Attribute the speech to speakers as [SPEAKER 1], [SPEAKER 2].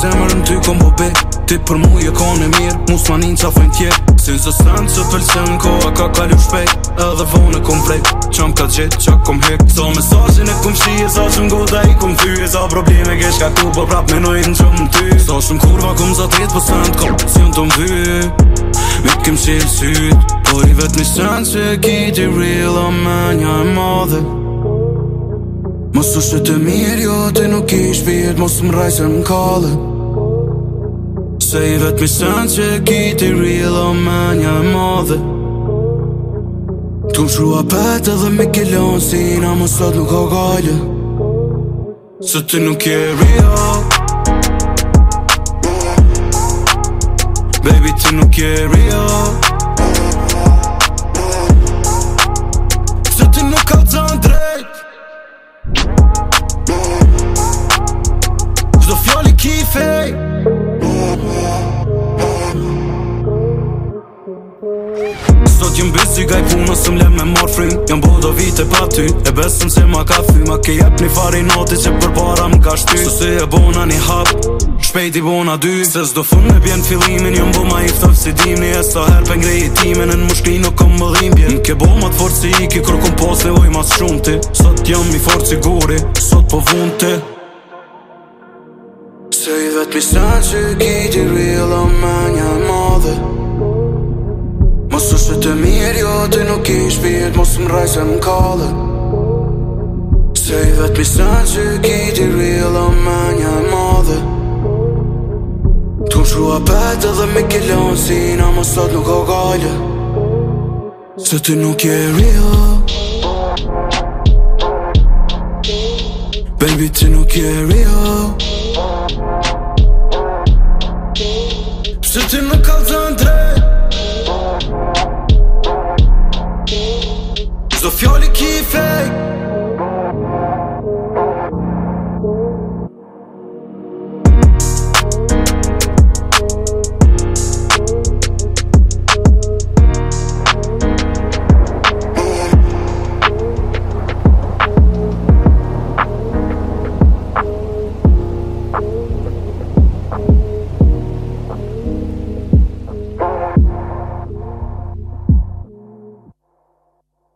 [SPEAKER 1] zemër në ty kom po Ti për mu je ka në mirë, mu s'ma njën qa fëjnë tjerë Si në zësën që të lësën ko a ka kalu shpejt Edhe vënë e kom vrejt, që më ka qitë, që kom hekt Sa so mesajin e kom shi e sa që m'goda i kom fyrë Sa probleme kesh ka ku, po prap me në që më ty Sa shumë kurva kom zatit tjetë, po sënë t'ko Si në të m'vy mi t'kim shilë sytë Por i vetë një sënë që e kiti real, a me nja madhe Mos është të mirë jo të nuk ish pjet Mos më rajë se më kallë Se i vetë mi misën që kiti real o me një e madhe Tu më shrua petë dhe mi kilonë si na më sot nuk o gajlë Se ti nuk je real Baby ti nuk je real fake Sot jëm bësë gaj punë, së më lem me marë frimë Jëm bo do vite pa ty, e besëm se ma ka fy Ma ke jep një fari noti që për para më ka shty Sot se e bona një hap, shpejt i bona dy Se zdo fund me bjenë fillimin, jëm bo ma i fëtëf si dimni E sa her për ngrej i timin, në mushkri në kom më dhimbje Në ke bo ma të forë si i ki, kërë kom posle oj mas shumë ti Sot jëm i forë si gori, sot po vunë ti Se i vetëm i sanë që kiti reala me një madhe Mos është e të mirë, jo të nuk ishtë bitë, mos më rajtë se më kallë Se i vetëm i sanë që kiti reala me një madhe Të këmë shrua petë dhe me kilonë, si nama sot nuk o gajle Se të nuk je real Baby, të nuk je real